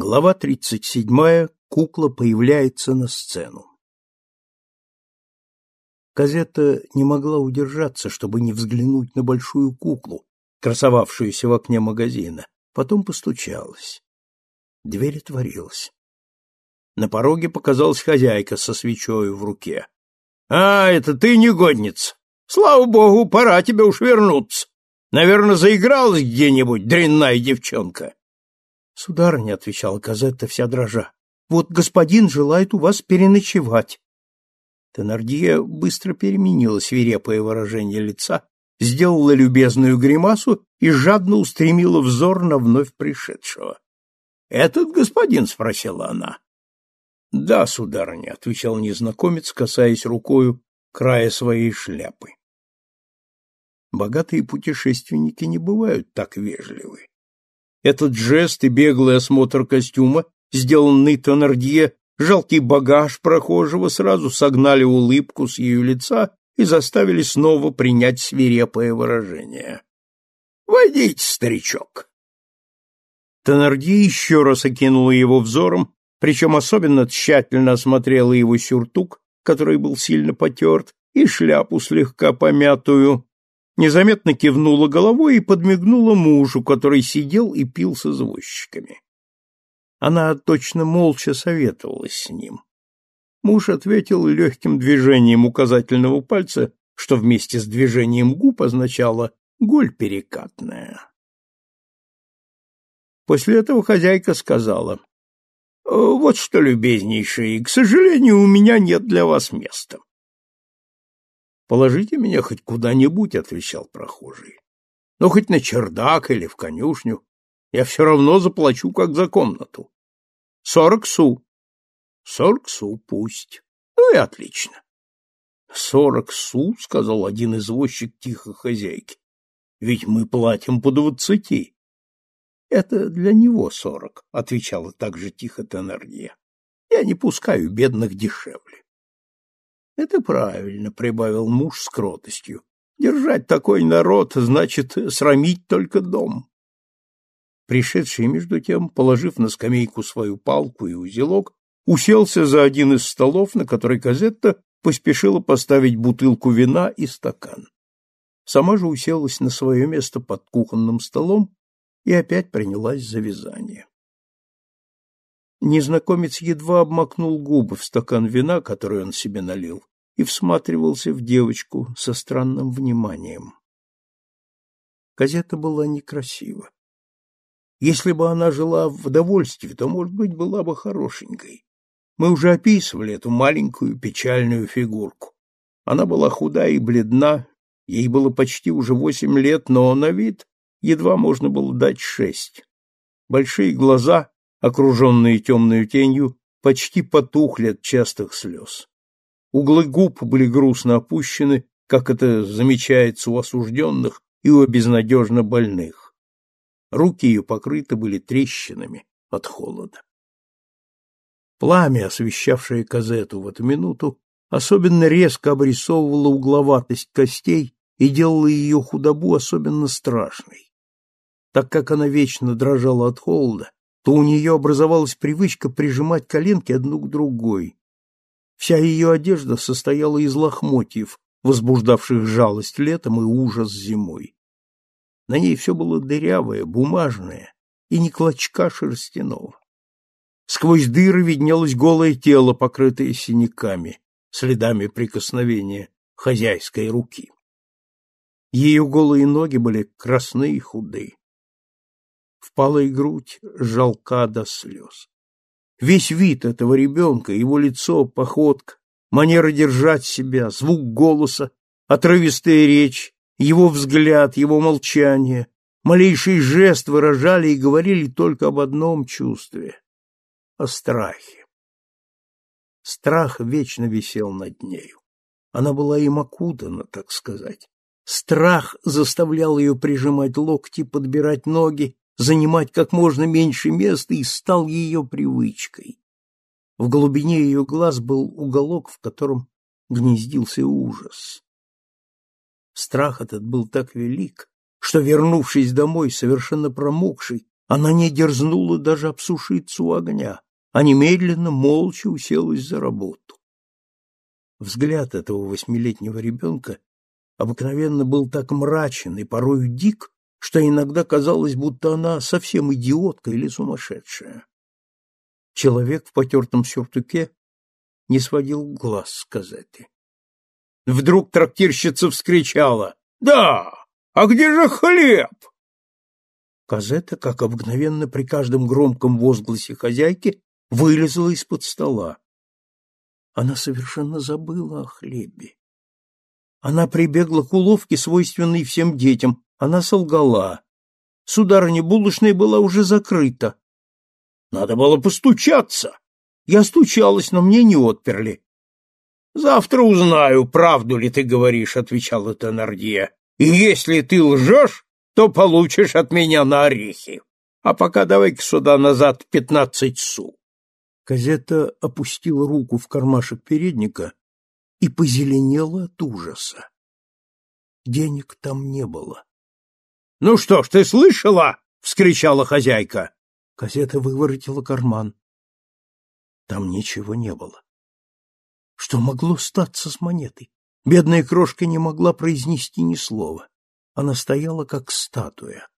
Глава 37. Кукла появляется на сцену. Казета не могла удержаться, чтобы не взглянуть на большую куклу, красовавшуюся в окне магазина. Потом постучалась. Дверь отворилась. На пороге показалась хозяйка со свечой в руке. — А, это ты, негодница! Слава богу, пора тебе уж вернуться. Наверное, заигралась где-нибудь, дрянная девчонка. — Сударыня, — отвечала Казетта вся дрожа, — вот господин желает у вас переночевать. Тенардия быстро переменила свирепое выражение лица, сделала любезную гримасу и жадно устремила взор на вновь пришедшего. — Этот господин? — спросила она. — Да, сударыня, — отвечал незнакомец, касаясь рукою края своей шляпы. Богатые путешественники не бывают так вежливы. Этот жест и беглый осмотр костюма, сделанный Тонардье, жалкий багаж прохожего сразу согнали улыбку с ее лица и заставили снова принять свирепое выражение. «Войдите, старичок!» Тонардье еще раз окинула его взором, причем особенно тщательно осмотрела его сюртук, который был сильно потерт, и шляпу слегка помятую, незаметно кивнула головой и подмигнула мужу, который сидел и пил с извозчиками. Она точно молча советовалась с ним. Муж ответил легким движением указательного пальца, что вместе с движением губ означало «голь перекатная». После этого хозяйка сказала, «Вот что, любезнейший, к сожалению, у меня нет для вас места. Положите меня хоть куда-нибудь, отвечал прохожий. Ну, хоть на чердак или в конюшню. Я все равно заплачу, как за комнату. Сорок су. Сорок су пусть. Ну и отлично. Сорок су, сказал один извозчик тихо хозяйке. Ведь мы платим по двадцати. Это для него сорок, отвечала также тихо Теннердье. Я не пускаю бедных дешевле. Это правильно, прибавил муж с кротостью. Держать такой народ значит срамить только дом. Пришедший между тем, положив на скамейку свою палку и узелок, уселся за один из столов, на который Казетта поспешила поставить бутылку вина и стакан. Сама же уселась на свое место под кухонным столом и опять принялась за вязание. Незнакомец едва обмакнул губы в стакан вина, который он себе налил, и всматривался в девочку со странным вниманием. Газета была некрасива. Если бы она жила в довольстве, то, может быть, была бы хорошенькой. Мы уже описывали эту маленькую печальную фигурку. Она была худа и бледна, ей было почти уже восемь лет, но на вид едва можно было дать шесть. Большие глаза окруженные темной тенью, почти потухли от частых слез. Углы губ были грустно опущены, как это замечается у осужденных и у безнадежно больных. Руки ее покрыты были трещинами от холода. Пламя, освещавшее Казету в эту минуту, особенно резко обрисовывало угловатость костей и делало ее худобу особенно страшной. Так как она вечно дрожала от холода, то у нее образовалась привычка прижимать коленки одну к другой. Вся ее одежда состояла из лохмотьев, возбуждавших жалость летом и ужас зимой. На ней все было дырявое, бумажное и не клочка шерстяного. Сквозь дыры виднелось голое тело, покрытое синяками, следами прикосновения хозяйской руки. Ее голые ноги были красные и худые впалая грудь жалка до слез. Весь вид этого ребенка, его лицо, походка, манера держать себя, звук голоса, отрывистая речь, его взгляд, его молчание, малейший жест выражали и говорили только об одном чувстве — о страхе. Страх вечно висел над нею. Она была им окутана, так сказать. Страх заставлял ее прижимать локти, подбирать ноги занимать как можно меньше места и стал ее привычкой. В глубине ее глаз был уголок, в котором гнездился ужас. Страх этот был так велик, что, вернувшись домой, совершенно промокший, Она не дерзнула даже обсушиться у огня, а немедленно, молча уселась за работу. Взгляд этого восьмилетнего ребенка обыкновенно был так мрачен и порою дик, что иногда казалось, будто она совсем идиотка или сумасшедшая. Человек в потертом сюртуке не сводил глаз с газеты. Вдруг трактирщица вскричала «Да! А где же хлеб?» Казета, как обыкновенно при каждом громком возгласе хозяйки, вылезла из-под стола. Она совершенно забыла о хлебе. Она прибегла к уловке, свойственной всем детям. Она солгала. Сударыня булочная была уже закрыта. Надо было постучаться. Я стучалась, но мне не отперли. Завтра узнаю, правду ли ты говоришь, отвечала Теннердье. И если ты лжешь, то получишь от меня на орехи. А пока давай-ка сюда назад пятнадцать су. Казета опустила руку в кармашек передника и позеленела от ужаса. Денег там не было. — Ну что ж, ты слышала? — вскричала хозяйка. Казета выворотила карман. Там ничего не было. Что могло статься с монетой? Бедная крошка не могла произнести ни слова. Она стояла, как статуя.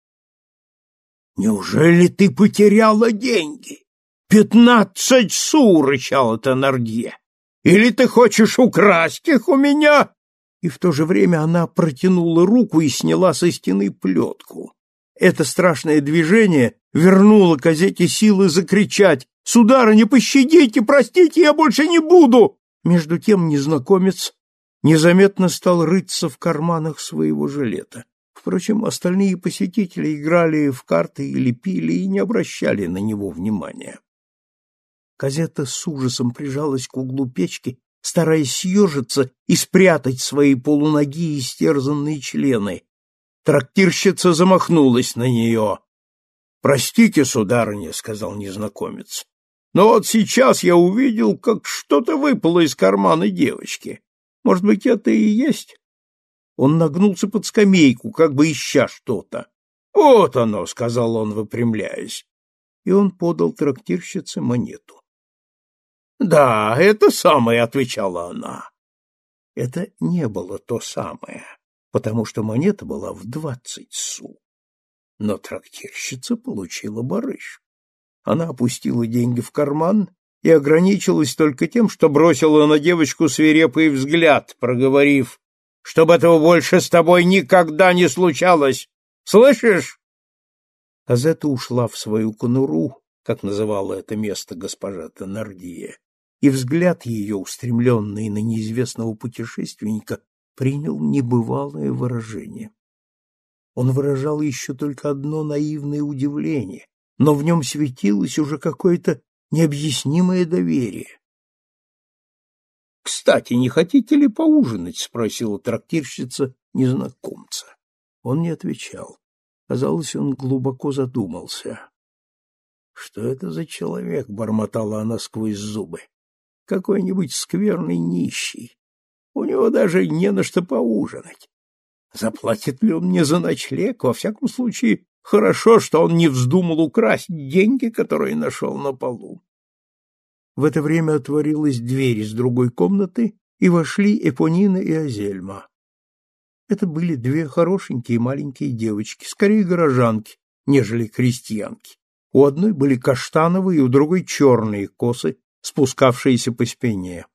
«Неужели ты потеряла деньги? Пятнадцать су!» — рычала Теннердье. «Или ты хочешь украсть их у меня?» И в то же время она протянула руку и сняла со стены плетку. Это страшное движение вернуло Казете силы закричать «Сударыня, пощадите, простите, я больше не буду!» Между тем незнакомец незаметно стал рыться в карманах своего жилета. Впрочем, остальные посетители играли в карты или пили и не обращали на него внимания. Казета с ужасом прижалась к углу печки, стараясь съежиться и спрятать свои полуноги и стерзанные члены. Трактирщица замахнулась на нее. — Простите, сударыня, — сказал незнакомец, — но вот сейчас я увидел, как что-то выпало из кармана девочки. Может быть, это и есть? Он нагнулся под скамейку, как бы ища что-то. — Вот оно, — сказал он, выпрямляясь. И он подал трактирщице монету. Да, это самое, отвечала она. Это не было то самое, потому что монета была в двадцать су. Но трактирщица получила барыш. Она опустила деньги в карман и ограничилась только тем, что бросила на девочку свирепый взгляд, проговорив, «Чтобы этого больше с тобой никогда не случалось! Слышишь?» Казета ушла в свою конуру, как называла это место госпожа Теннердье, и взгляд ее, устремленный на неизвестного путешественника, принял небывалое выражение. Он выражал еще только одно наивное удивление, но в нем светилось уже какое-то необъяснимое доверие. — Кстати, не хотите ли поужинать? — спросила трактирщица незнакомца. Он не отвечал. Казалось, он глубоко задумался. — Что это за человек? — бормотала она сквозь зубы какой-нибудь скверный нищий. У него даже не на что поужинать. Заплатит ли он мне за ночлег? Во всяком случае, хорошо, что он не вздумал украсть деньги, которые нашел на полу. В это время отворилась дверь из другой комнаты, и вошли Эпонина и Азельма. Это были две хорошенькие маленькие девочки, скорее горожанки, нежели крестьянки. У одной были каштановые, у другой черные косы спускавшиеся по спине.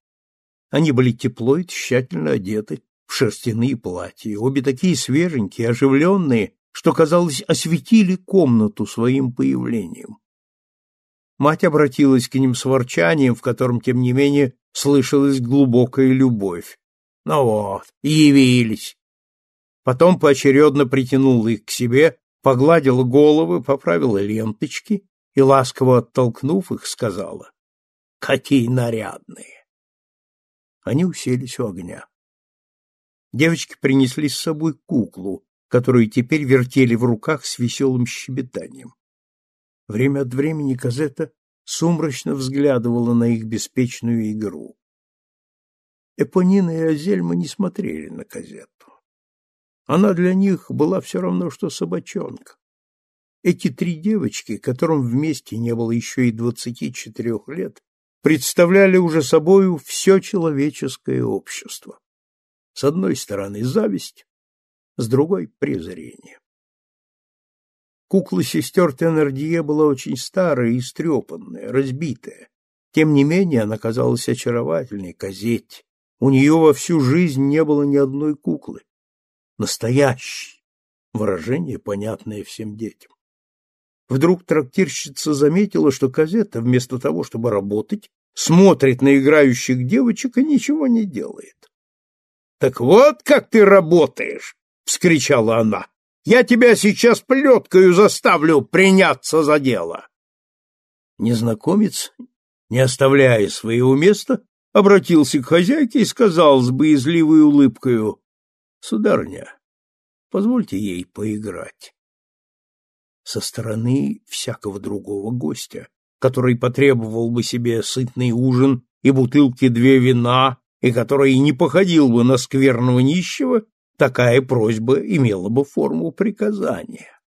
Они были тепло и тщательно одеты в шерстяные платья, обе такие свеженькие, оживленные, что, казалось, осветили комнату своим появлением. Мать обратилась к ним с ворчанием, в котором, тем не менее, слышалась глубокая любовь. Ну вот, явились. Потом поочередно притянула их к себе, погладила головы, поправила ленточки и, ласково оттолкнув их, сказала Какие нарядные! Они уселись у огня. Девочки принесли с собой куклу, которую теперь вертели в руках с веселым щебетанием. Время от времени Казета сумрачно взглядывала на их беспечную игру. Эпонина и Азельма не смотрели на Казету. Она для них была все равно, что собачонка. Эти три девочки, которым вместе не было еще и двадцати четырех лет, представляли уже собою все человеческое общество. С одной стороны зависть, с другой — презрение. Кукла сестер Теннердье была очень старая и стрепанная, разбитая. Тем не менее она казалась очаровательной, Казеть. У нее во всю жизнь не было ни одной куклы. Настоящий. Выражение, понятное всем детям. Вдруг трактирщица заметила, что Казета, вместо того, чтобы работать, смотрит на играющих девочек и ничего не делает. — Так вот как ты работаешь! — вскричала она. Я тебя сейчас плеткою заставлю приняться за дело. Незнакомец, не оставляя своего места, обратился к хозяйке и сказал с боязливой улыбкою, «Сударыня, позвольте ей поиграть». Со стороны всякого другого гостя, который потребовал бы себе сытный ужин и бутылки две вина, и который не походил бы на скверного нищего, такая просьба имела бы форму приказания.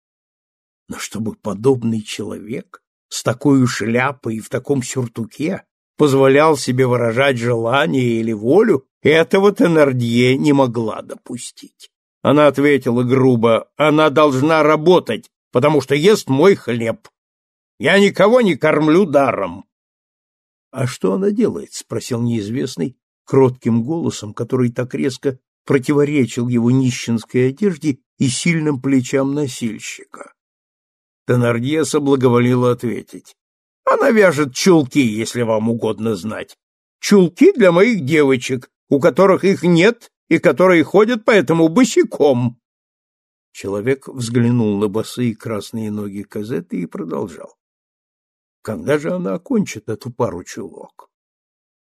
Но чтобы подобный человек с такой шляпой и в таком сюртуке позволял себе выражать желание или волю, этого Теннердье не могла допустить. Она ответила грубо, она должна работать, потому что ест мой хлеб. Я никого не кормлю даром. — А что она делает? — спросил неизвестный кротким голосом, который так резко противоречил его нищенской одежде и сильным плечам носильщика. Тенардье соблаговолила ответить. Она вяжет чулки, если вам угодно знать. Чулки для моих девочек, у которых их нет и которые ходят поэтому босиком. Человек взглянул на босые красные ноги Казеты и продолжал. Когда же она окончит эту пару чулок?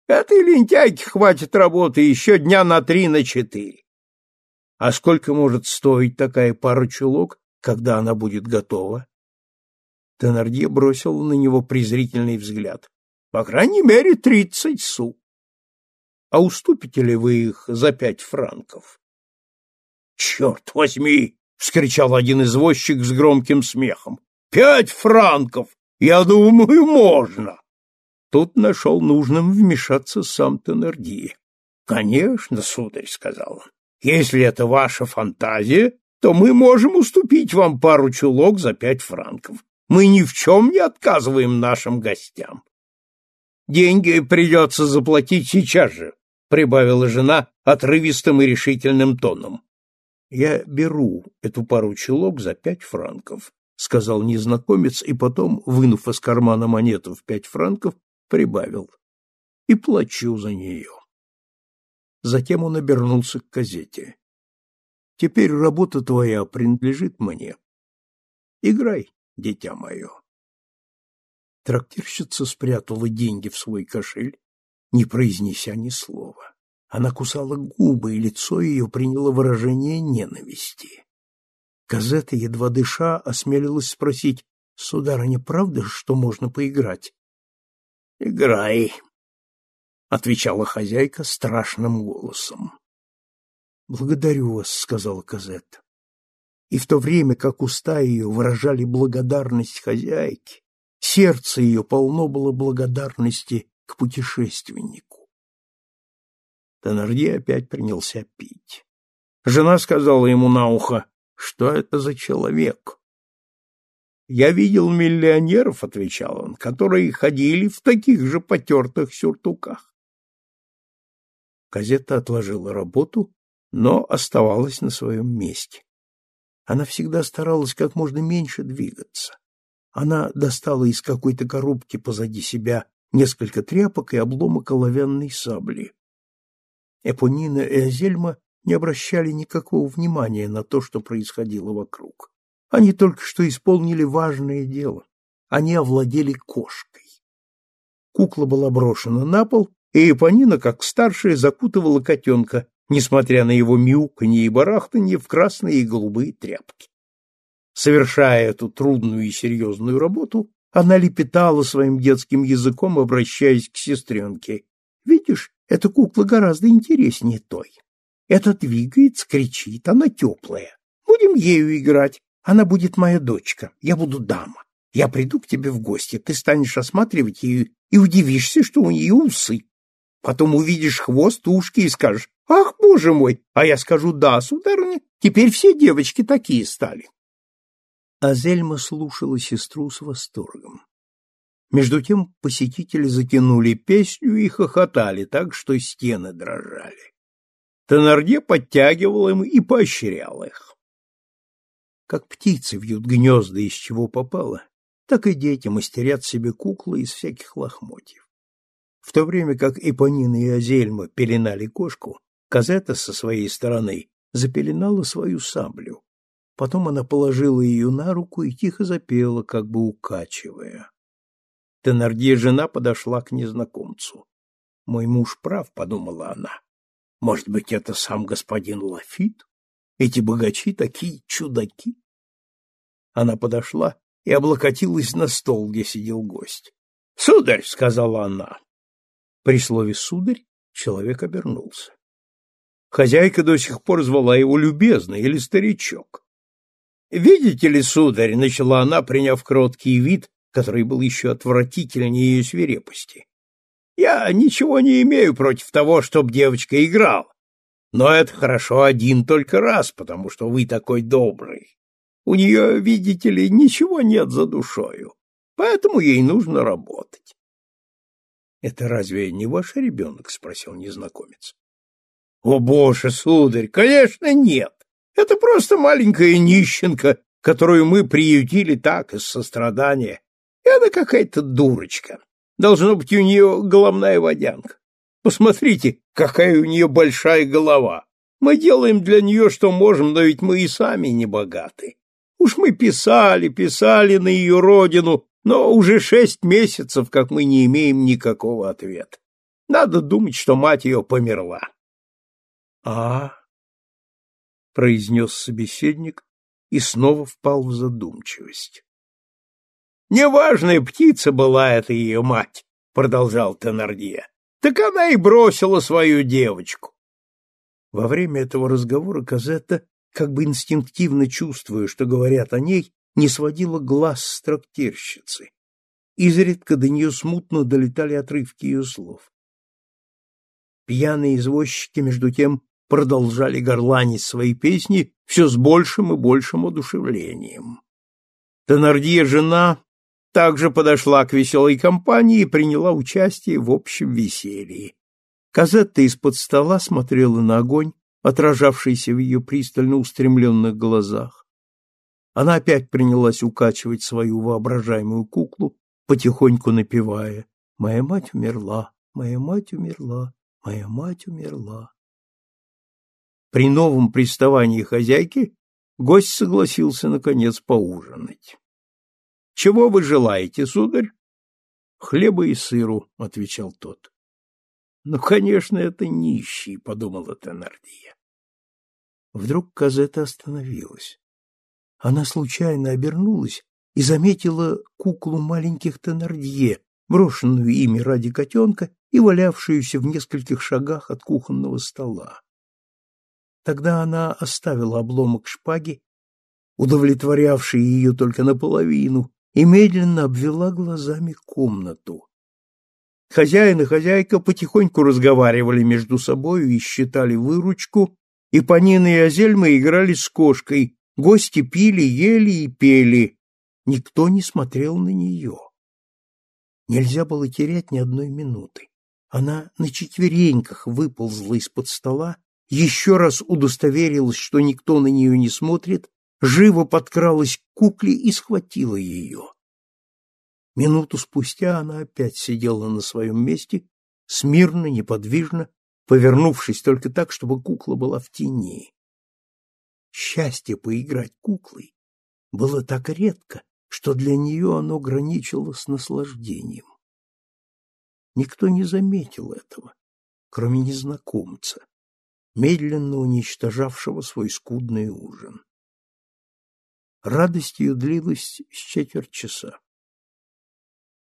Этой лентяйке хватит работы еще дня на три, на четыре. А сколько может стоить такая пара чулок, когда она будет готова? Тенардье бросил на него презрительный взгляд. По крайней мере, тридцать су. А уступите ли вы их за пять франков? Черт возьми! — вскричал один извозчик с громким смехом. «Пять франков! Я думаю, можно!» Тут нашел нужным вмешаться сам Теннердье. — Конечно, сударь, — сказал он, — если это ваша фантазия, то мы можем уступить вам пару чулок за пять франков. Мы ни в чем не отказываем нашим гостям. — Деньги придется заплатить сейчас же, — прибавила жена отрывистым и решительным тоном. — Я беру эту пару чулок за пять франков, — сказал незнакомец, и потом, вынув из кармана монету в пять франков, прибавил. И плачу за нее. Затем он обернулся к газете. Теперь работа твоя принадлежит мне. Играй, дитя мое. Трактирщица спрятала деньги в свой кошель, не произнеся ни слова. Она кусала губы, и лицо ее приняло выражение ненависти. Казета, едва дыша, осмелилась спросить, «Сударыня, правда, что можно поиграть?» — Играй, — отвечала хозяйка страшным голосом. — Благодарю вас, — сказала Казетта. И в то время, как уста ее выражали благодарность хозяйке, сердце ее полно было благодарности к путешественнику. Теннердье опять принялся пить. Жена сказала ему на ухо, что это за человек, я видел миллионеров, отвечал он, которые ходили в таких же потертых сюртуках. Казета отложила работу, но оставалась на своем месте. Она всегда старалась как можно меньше двигаться. Она достала из какой-то коробки позади себя несколько тряпок и обломок оловянной сабли. Эпонина и Азельма не обращали никакого внимания на то, что происходило вокруг. Они только что исполнили важное дело. Они овладели кошкой. Кукла была брошена на пол, и Эпонина, как старшая, закутывала котенка, несмотря на его мяуканье и барахтанье, в красные и голубые тряпки. Совершая эту трудную и серьезную работу, она лепетала своим детским языком, обращаясь к сестренке. «Видишь, эта кукла гораздо интереснее той. Эта двигается, кричит, она теплая. Будем ею играть, Она будет моя дочка, я буду дама. Я приду к тебе в гости, ты станешь осматривать ее и удивишься, что у нее усы. Потом увидишь хвост, ушки и скажешь, ах, боже мой, а я скажу, да, сударыня, теперь все девочки такие стали. Азельма слушала сестру с восторгом. Между тем посетители затянули песню и хохотали так, что стены дрожали. Теннердье подтягивал им и поощрял их. Как птицы вьют гнезда, из чего попало, так и дети мастерят себе куклы из всяких лохмотьев. В то время как Эпонина и Азельма пеленали кошку, Казета со своей стороны запеленала свою саблю. Потом она положила ее на руку и тихо запела, как бы укачивая. Теннердье жена подошла к незнакомцу. «Мой муж прав», — подумала она. «Может быть, это сам господин Лафит? Эти богачи такие чудаки?» Она подошла и облокотилась на стол, где сидел гость. «Сударь!» — сказала она. При слове «сударь» человек обернулся. Хозяйка до сих пор звала его любезный или старичок. «Видите ли, сударь», — начала она, приняв кроткий вид, который был еще отвратительнее ее свирепости. «Я ничего не имею против того, чтобы девочка играла. Но это хорошо один только раз, потому что вы такой добрый. У нее, видите ли, ничего нет за душою, поэтому ей нужно работать». «Это разве не ваш ребенок?» — спросил незнакомец. «О, боже, сударь, конечно, нет. Это просто маленькая нищенка, которую мы приютили так из сострадания, и она какая-то дурочка. Должно быть, у нее головная водянка. Посмотрите, какая у нее большая голова. Мы делаем для нее, что можем, но ведь мы и сами не богаты. Уж мы писали, писали на ее родину, но уже шесть месяцев, как мы не имеем никакого ответа. Надо думать, что мать ее померла. — А, — произнес собеседник и снова впал в задумчивость. Неважная птица была эта ее мать, продолжал Теннердье. Так она и бросила свою девочку. Во время этого разговора Казетта, как бы инстинктивно чувствуя, что говорят о ней, не сводила глаз с трактирщицы. Изредка до нее смутно долетали отрывки ее слов. Пьяные извозчики, между тем, продолжали горланить свои песни все с большим и большим одушевлением. Теннердье жена также подошла к веселой компании и приняла участие в общем веселье. Казетта из-под стола смотрела на огонь, отражавшийся в ее пристально устремленных глазах. Она опять принялась укачивать свою воображаемую куклу, потихоньку напевая «Моя мать умерла, моя мать умерла, моя мать умерла». При новом приставании хозяйки гость согласился, наконец, поужинать. Чего вы желаете, сударь? Хлеба и сыру, отвечал тот. Ну, конечно, это нищий, подумала Теннердия. Вдруг Казета остановилась. Она случайно обернулась и заметила куклу маленьких Теннердье, брошенную ими ради котенка и валявшуюся в нескольких шагах от кухонного стола. Тогда она оставила обломок шпаги, удовлетворявший ее только наполовину, и медленно обвела глазами комнату. Хозяин и хозяйка потихоньку разговаривали между собою и считали выручку, и Панина и Азельма играли с кошкой, гости пили, ели и пели. Никто не смотрел на нее. Нельзя было терять ни одной минуты. Она на четвереньках выползла из-под стола, еще раз удостоверилась, что никто на нее не смотрит, живо подкралась к кукле и схватила ее. Минуту спустя она опять сидела на своем месте, смирно, неподвижно, повернувшись только так, чтобы кукла была в тени. Счастье поиграть куклой было так редко, что для нее оно граничило с наслаждением. Никто не заметил этого, кроме незнакомца, медленно уничтожавшего свой скудный ужин. Радость длилась с четверть часа.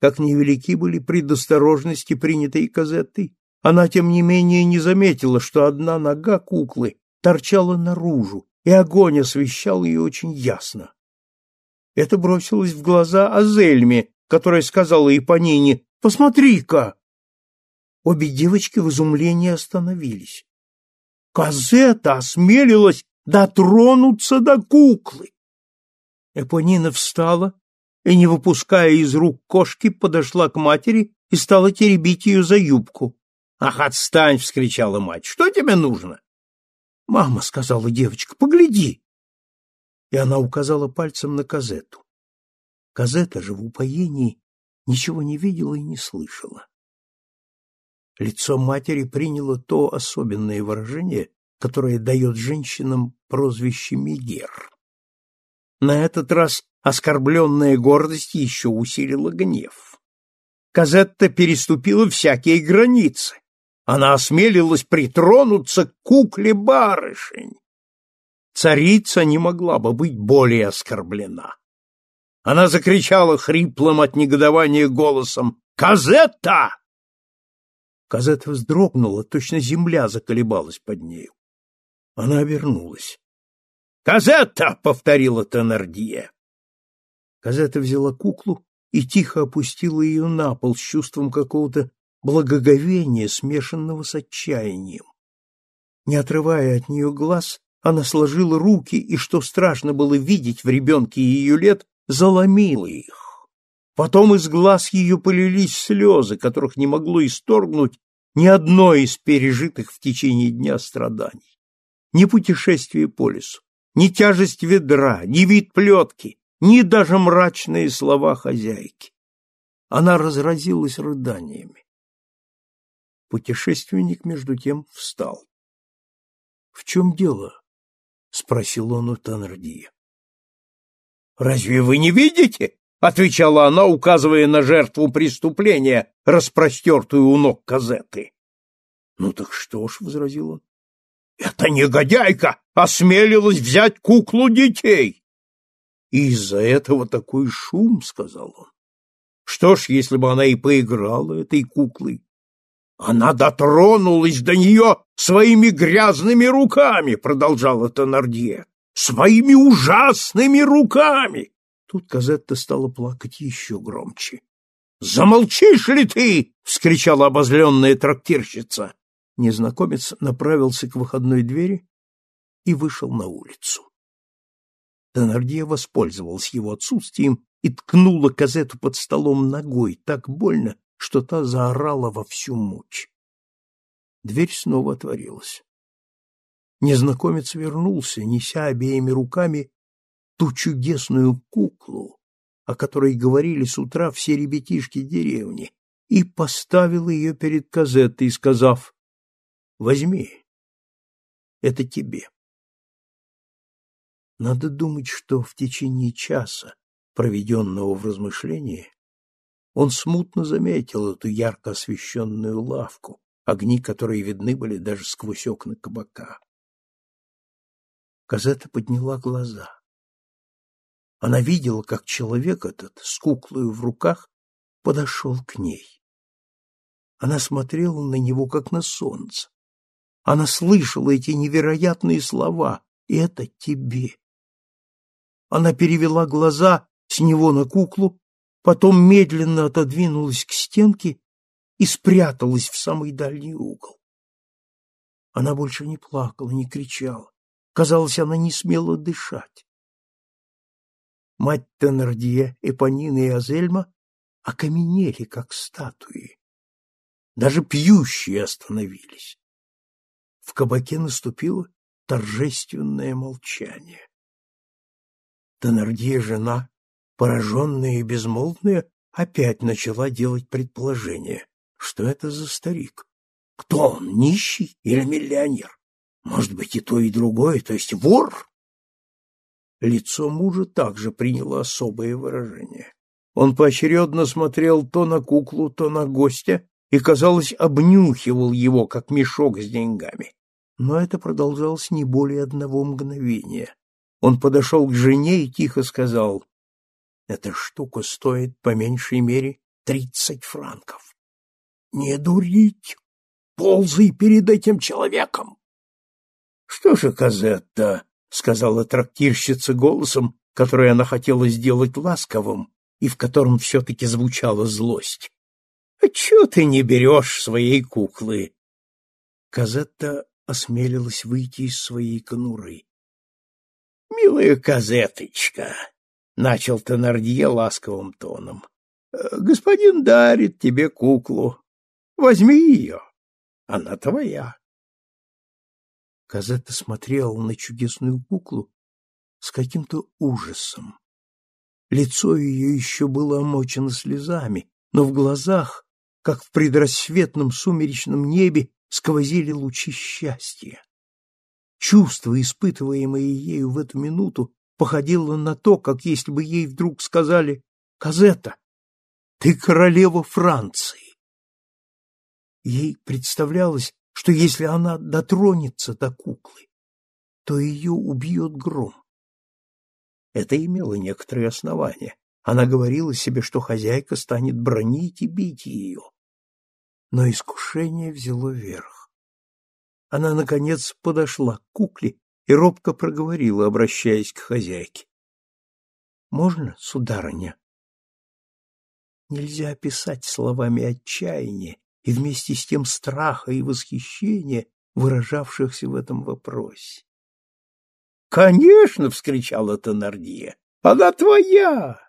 Как невелики были предосторожности, принятые Казеттой, она, тем не менее, не заметила, что одна нога куклы торчала наружу, и огонь освещал ее очень ясно. Это бросилось в глаза Азельме, которая сказала Ипонине «Посмотри-ка!». Обе девочки в изумлении остановились. Казета осмелилась дотронуться до куклы. Эпонина встала и, не выпуская из рук кошки, подошла к матери и стала теребить ее за юбку. — Ах, отстань! — вскричала мать. — Что тебе нужно? — Мама, — сказала девочка, — погляди. И она указала пальцем на Казету. Казета же в упоении ничего не видела и не слышала. Лицо матери приняло то особенное выражение, которое дает женщинам прозвище Мегер. На этот раз оскорбленная гордость еще усилила гнев. Казетта переступила всякие границы. Она осмелилась притронуться к кукле барышень. Царица не могла бы быть более оскорблена. Она закричала хриплым от негодования голосом «Казетта!» Казетта вздрогнула, точно земля заколебалась под нею. Она обернулась. «Казетта!» — повторила Теннердье. Казетта взяла куклу и тихо опустила ее на пол с чувством какого-то благоговения, смешанного с отчаянием. Не отрывая от нее глаз, она сложила руки и, что страшно было видеть в ребенке ее лет, заломила их. Потом из глаз ее полились слезы, которых не могло исторгнуть ни одно из пережитых в течение дня страданий. Ни путешествие по лесу, ни тяжесть ведра, ни вид плетки, ни даже мрачные слова хозяйки. Она разразилась рыданиями. Путешественник, между тем, встал. — В чем дело? — спросил он у Теннердия. — Разве вы не видите? — отвечала она, указывая на жертву преступления, распростертую у ног Казеты. — Ну так что ж, — возразил он, эта негодяйка осмелилась взять куклу детей. И из-за этого такой шум, — сказал он. Что ж, если бы она и поиграла этой куклой? Она дотронулась до нее своими грязными руками, — продолжала Тонардье. Своими ужасными руками! Тут Казетта стала плакать еще громче. — Замолчишь ли ты? — вскричала обозленная трактирщица. Незнакомец направился к выходной двери и вышел на улицу. Теннердье воспользовался его отсутствием и ткнула Казету под столом ногой так больно, что та заорала во всю мощь. Дверь снова отворилась. Незнакомец вернулся, неся обеими руками ту чудесную куклу, о которой говорили с утра все ребятишки деревни, и поставил ее перед Казеттой, сказав Возьми. Это тебе. Надо думать, что в течение часа, проведенного в размышлении, он смутно заметил эту ярко освещенную лавку, огни которой видны были даже сквозь окна кабака. Казета подняла глаза. Она видела, как человек этот с куклой в руках подошел к ней. Она смотрела на него, как на солнце. Она слышала эти невероятные слова, это тебе. Она перевела глаза с него на куклу, потом медленно отодвинулась к стенке и спряталась в самый дальний угол. Она больше не плакала, не кричала. Казалось, она не смела дышать. Мать Теннердье, Эпонина и Азельма окаменели, как статуи. Даже пьющие остановились. В кабаке наступило торжественное молчание. Теннердье жена, пораженная и безмолвная, опять начала делать предположение. Что это за старик? Кто он, нищий или миллионер? Может быть, и то, и другое, то есть вор? Лицо мужа также приняло особое выражение. Он поочередно смотрел то на куклу, то на гостя и, казалось, обнюхивал его, как мешок с деньгами. Но это продолжалось не более одного мгновения. Он подошел к жене и тихо сказал, «Эта штука стоит по меньшей мере тридцать франков. Не дурить! Ползай перед этим человеком!» «Что же, Казетта?» — сказала трактирщица голосом, который она хотела сделать ласковым и в котором все-таки звучала злость. — А чего ты не берешь своей куклы? Казетта осмелилась выйти из своей конуры. — Милая Казеточка, — начал Теннердье ласковым тоном, — господин дарит тебе куклу. Возьми ее, она твоя. Казетта смотрела на чудесную куклу с каким-то ужасом. Лицо ее еще было омочено слезами, но в глазах, как в предрассветном сумеречном небе, сквозили лучи счастья. Чувство, испытываемое ею в эту минуту, походило на то, как если бы ей вдруг сказали «Казета, ты королева Франции». Ей представлялось, что если она дотронется до куклы, то ее убьет гром. Это имело некоторые основания. Она говорила себе, что хозяйка станет бронить и бить ее. Но искушение взяло верх. Она, наконец, подошла к кукле и робко проговорила, обращаясь к хозяйке. — Можно, сударыня? Нельзя описать словами отчаяния и вместе с тем страха и восхищения, выражавшихся в этом вопросе. «Конечно!» — вскричала Теннердье. «Она твоя!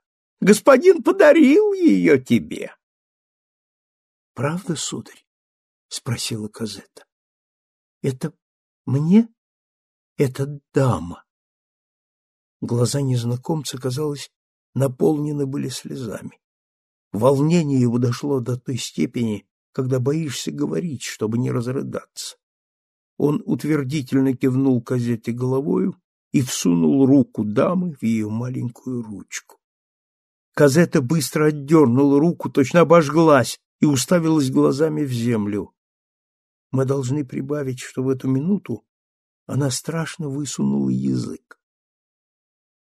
Господин подарил ее тебе!» «Правда, сударь?» — спросила Казетта. «Это мне? Это дама?» Глаза незнакомца, казалось, наполнены были слезами. Волнение его дошло до той степени, когда боишься говорить, чтобы не разрыдаться. Он утвердительно кивнул Казете головою и всунул руку дамы в ее маленькую ручку. Казета быстро отдернула руку, точно обожглась и уставилась глазами в землю. Мы должны прибавить, что в эту минуту она страшно высунула язык.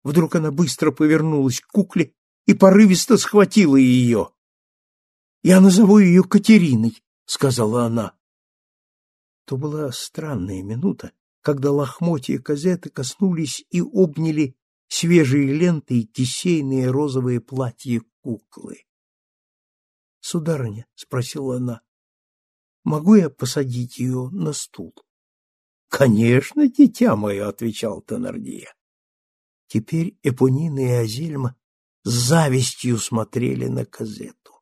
Вдруг она быстро повернулась к кукле и порывисто схватила ее. Я назову ее Катериной, сказала она. То была странная минута, когда лохмотья казеты коснулись и обняли свежие ленты и кисейные розовые платья куклы. Сударыня, спросила она, могу я посадить ее на стул? Конечно, дитя мое, отвечал Теннердье. Теперь Эпонина и Азельма с завистью смотрели на Казету.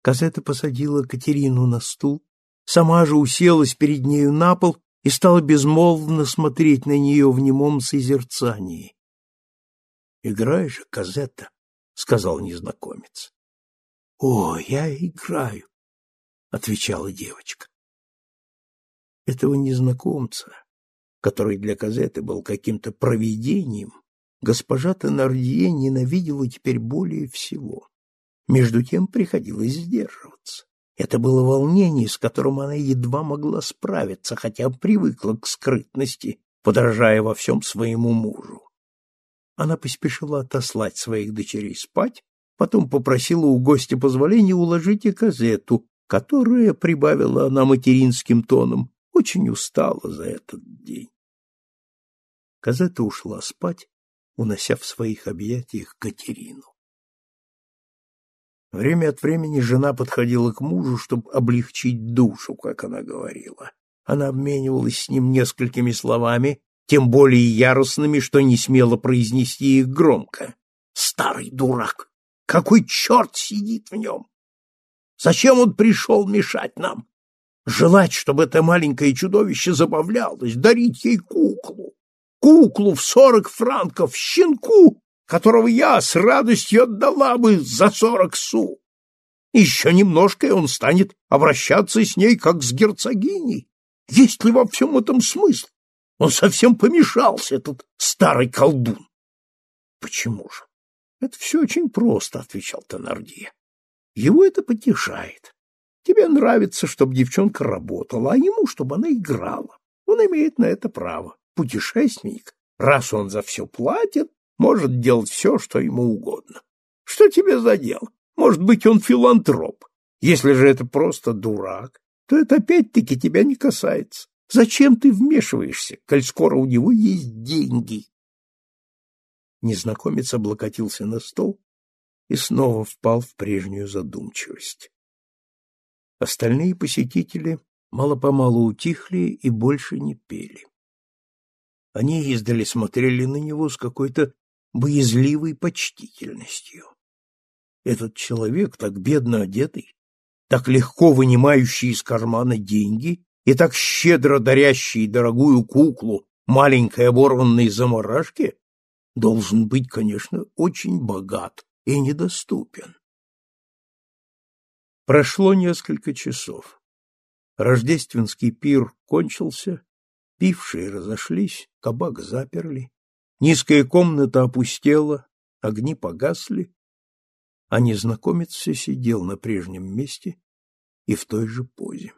Казета посадила Катерину на стул, сама же уселась перед нею на пол и стала безмолвно смотреть на нее в немом созерцании. — Играй же, Казета, — сказал незнакомец. — О, я играю, — отвечала девочка. Этого незнакомца, который для Казеты был каким-то провидением, госпожа Теннердье ненавидела теперь более всего. Между тем приходилось сдерживаться. Это было волнение, с которым она едва могла справиться, хотя привыкла к скрытности, подражая во всем своему мужу. Она поспешила отослать своих дочерей спать, потом попросила у гостя позволения уложить и казету, которая, прибавила она материнским тоном, очень устала за этот день. Казета ушла спать, унося в своих объятиях Катерину. Время от времени жена подходила к мужу, чтобы облегчить душу, как она говорила. Она обменивалась с ним несколькими словами, тем более яростными, что не смела произнести их громко. «Старый дурак! Какой черт сидит в нем! Зачем он пришел мешать нам? Желать, чтобы это маленькое чудовище забавлялось, дарить ей куклу! Куклу в сорок франков, щенку, которого я с радостью отдала бы за сорок су. Еще немножко, и он станет обращаться с ней, как с герцогиней. Есть ли во всем этом смысл? Он совсем помешался, этот старый колдун. — Почему же? — Это все очень просто, — отвечал Теннердье. — Его это потешает. Тебе нравится, чтобы девчонка работала, а ему, чтобы она играла. Он имеет на это право. Путешественник, раз он за все платит, может делать все, что ему угодно. Что тебе за дело? Может быть, он филантроп. Если же это просто дурак, то это опять-таки тебя не касается. Зачем ты вмешиваешься, коль скоро у него есть деньги? Незнакомец облокотился на стол и снова впал в прежнюю задумчивость. Остальные посетители мало-помалу утихли и больше не пели. Они издали смотрели на него с какой-то боязливой почтительностью. Этот человек, так бедно одетый, так легко вынимающий из кармана деньги и так щедро дарящий дорогую куклу маленькой оборванной заморашке, должен быть, конечно, очень богат и недоступен. Прошло несколько часов. Рождественский пир кончился, пившие разошлись, кабак заперли, низкая комната опустела, огни погасли, а незнакомец все сидел на прежнем месте и в той же позе.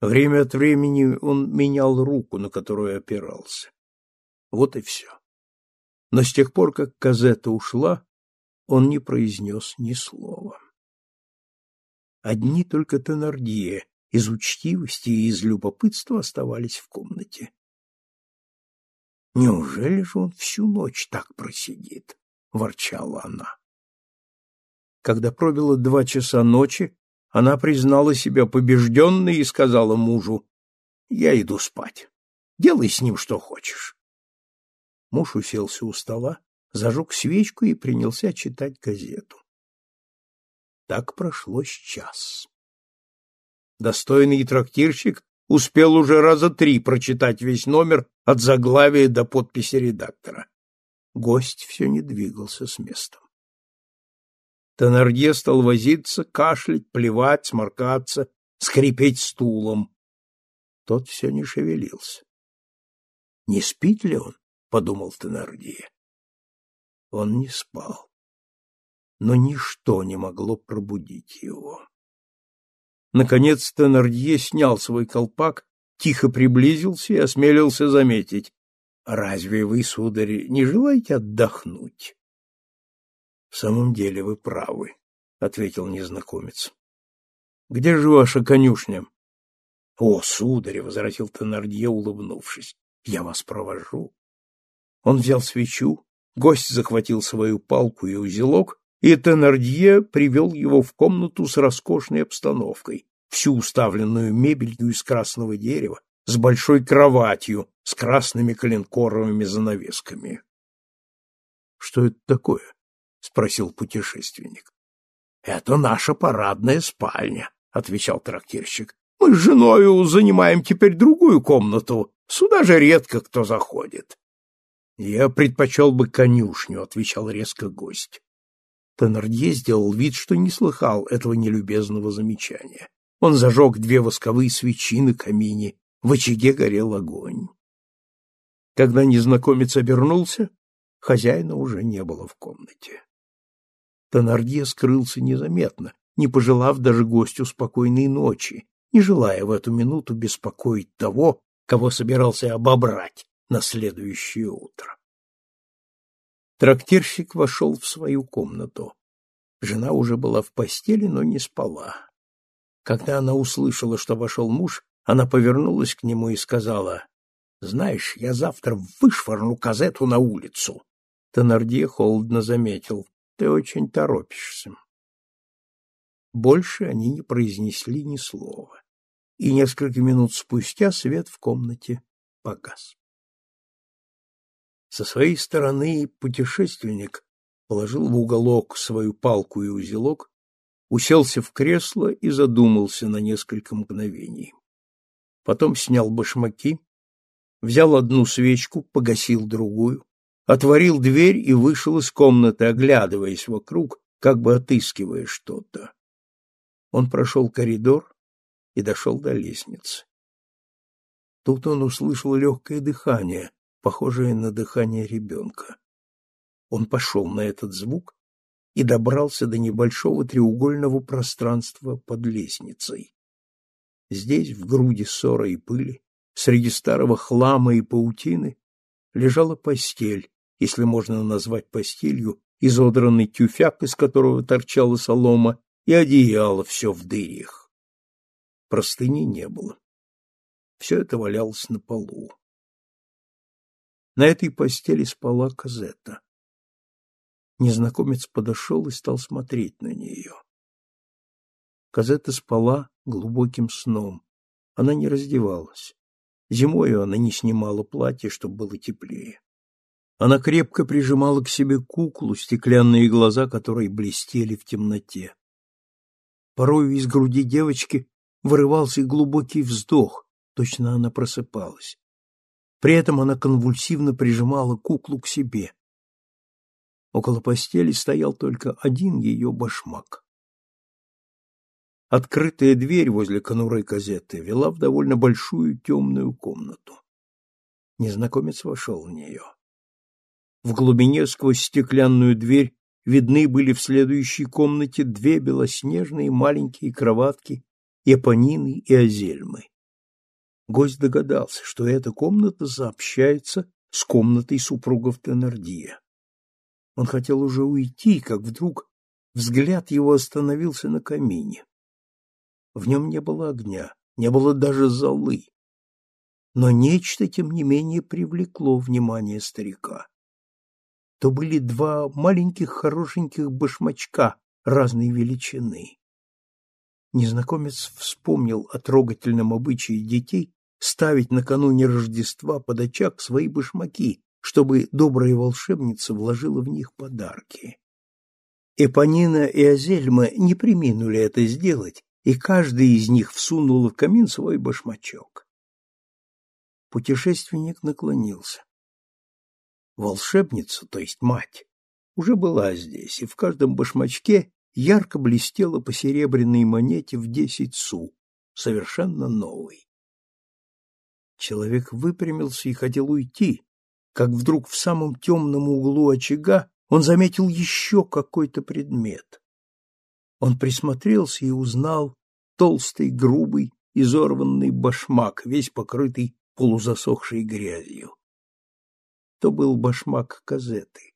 Время от времени он менял руку, на которую опирался. Вот и все. Но с тех пор, как Казета ушла, он не произнес ни слова. Одни только Теннердье из учтивости и из любопытства оставались в комнате. «Неужели же он всю ночь так просидит?» — ворчала она. Когда пробило два часа ночи, она признала себя побежденной и сказала мужу, «Я иду спать. Делай с ним что хочешь». Муж уселся у стола, зажег свечку и принялся читать газету. Так прошло час. Достойный трактирщик успел уже раза три прочитать весь номер от заглавия до подписи редактора. Гость все не двигался с места. Теннердье стал возиться, кашлять, плевать, сморкаться, скрипеть стулом. Тот все не шевелился. «Не спит ли он?» — подумал Теннердье. Он не спал. Но ничто не могло пробудить его. Наконец Теннердье снял свой колпак, тихо приблизился и осмелился заметить. «Разве вы, сударь, не желаете отдохнуть?» — В самом деле вы правы, — ответил незнакомец. — Где же ваша конюшня? — О, сударь, — возразил Теннердье, улыбнувшись, — я вас провожу. Он взял свечу, гость захватил свою палку и узелок, и Теннердье привел его в комнату с роскошной обстановкой, всю уставленную мебелью из красного дерева, с большой кроватью, с красными коленкоровыми занавесками. — Что это такое? — спросил путешественник. — Это наша парадная спальня, — отвечал трактирщик. — Мы с женою занимаем теперь другую комнату. Сюда же редко кто заходит. — Я предпочел бы конюшню, — отвечал резко гость. Теннердье сделал вид, что не слыхал этого нелюбезного замечания. Он зажег две восковые свечи на камине, в очаге горел огонь. Когда незнакомец обернулся, хозяина уже не было в комнате. Тонардье скрылся незаметно, не пожелав даже гостю спокойной ночи, не желая в эту минуту беспокоить того, кого собирался обобрать на следующее утро. Трактирщик вошел в свою комнату. Жена уже была в постели, но не спала. Когда она услышала, что вошел муж, она повернулась к нему и сказала, «Знаешь, я завтра вышвырну казету на улицу». Тонардье холодно заметил, ты очень торопишься. Больше они не произнесли ни слова, и несколько минут спустя свет в комнате погас. Со своей стороны путешественник положил в уголок свою палку и узелок, уселся в кресло и задумался на несколько мгновений. Потом снял башмаки, взял одну свечку, погасил другую, отворил дверь и вышел из комнаты, оглядываясь вокруг, как бы отыскивая что-то. Он прошел коридор и дошел до лестницы. Тут он услышал легкое дыхание, похожее на дыхание ребенка. Он пошел на этот звук и добрался до небольшого треугольного пространства под лестницей. Здесь, в груди ссора и пыли, среди старого хлама и паутины, лежала постель, если можно назвать постелью, изодранный тюфяк, из которого торчала солома, и одеяло все в дырях. Простыни не было. Все это валялось на полу. На этой постели спала Казетта. Незнакомец подошел и стал смотреть на нее. Казетта спала глубоким сном. Она не раздевалась. Зимою она не снимала платье, чтобы было теплее. Она крепко прижимала к себе куклу, стеклянные глаза которой блестели в темноте. Порою из груди девочки вырывался глубокий вздох, точно она просыпалась. При этом она конвульсивно прижимала куклу к себе. Около постели стоял только один ее башмак. Открытая дверь возле конуры казеты вела в довольно большую темную комнату. Незнакомец вошел в нее. В глубине сквозь стеклянную дверь видны были в следующей комнате две белоснежные маленькие кроватки Японины и Азельмы. Гость догадался, что эта комната сообщается с комнатой супругов Теннердия. Он хотел уже уйти, как вдруг взгляд его остановился на камине. В нем не было огня, не было даже золы. Но нечто, тем не менее, привлекло внимание старика. То были два маленьких хорошеньких башмачка разной величины. Незнакомец вспомнил о трогательном обычае детей ставить накануне Рождества под очаг свои башмаки, чтобы добрая волшебница вложила в них подарки. Эпонина и Азельма не приминули это сделать и каждый из них всунул в камин свой башмачок. Путешественник наклонился. Волшебница, то есть мать, уже была здесь, и в каждом башмачке ярко блестела по серебряной монете в десять су, совершенно новой. Человек выпрямился и хотел уйти, как вдруг в самом темном углу очага он заметил еще какой-то предмет. Он присмотрелся и узнал толстый, грубый, изорванный башмак, весь покрытый полузасохшей грязью. То был башмак Казеты.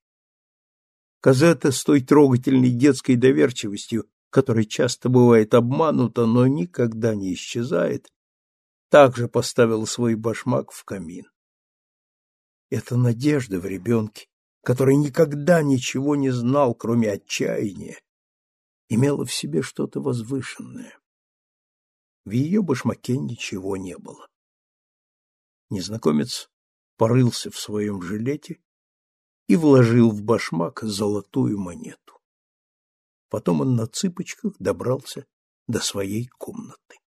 Казета с той трогательной детской доверчивостью, которой часто бывает обманута, но никогда не исчезает, также поставила свой башмак в камин. Это надежда в ребенке, который никогда ничего не знал, кроме отчаяния, имела в себе что-то возвышенное. В ее башмаке ничего не было. Незнакомец порылся в своем жилете и вложил в башмак золотую монету. Потом он на цыпочках добрался до своей комнаты.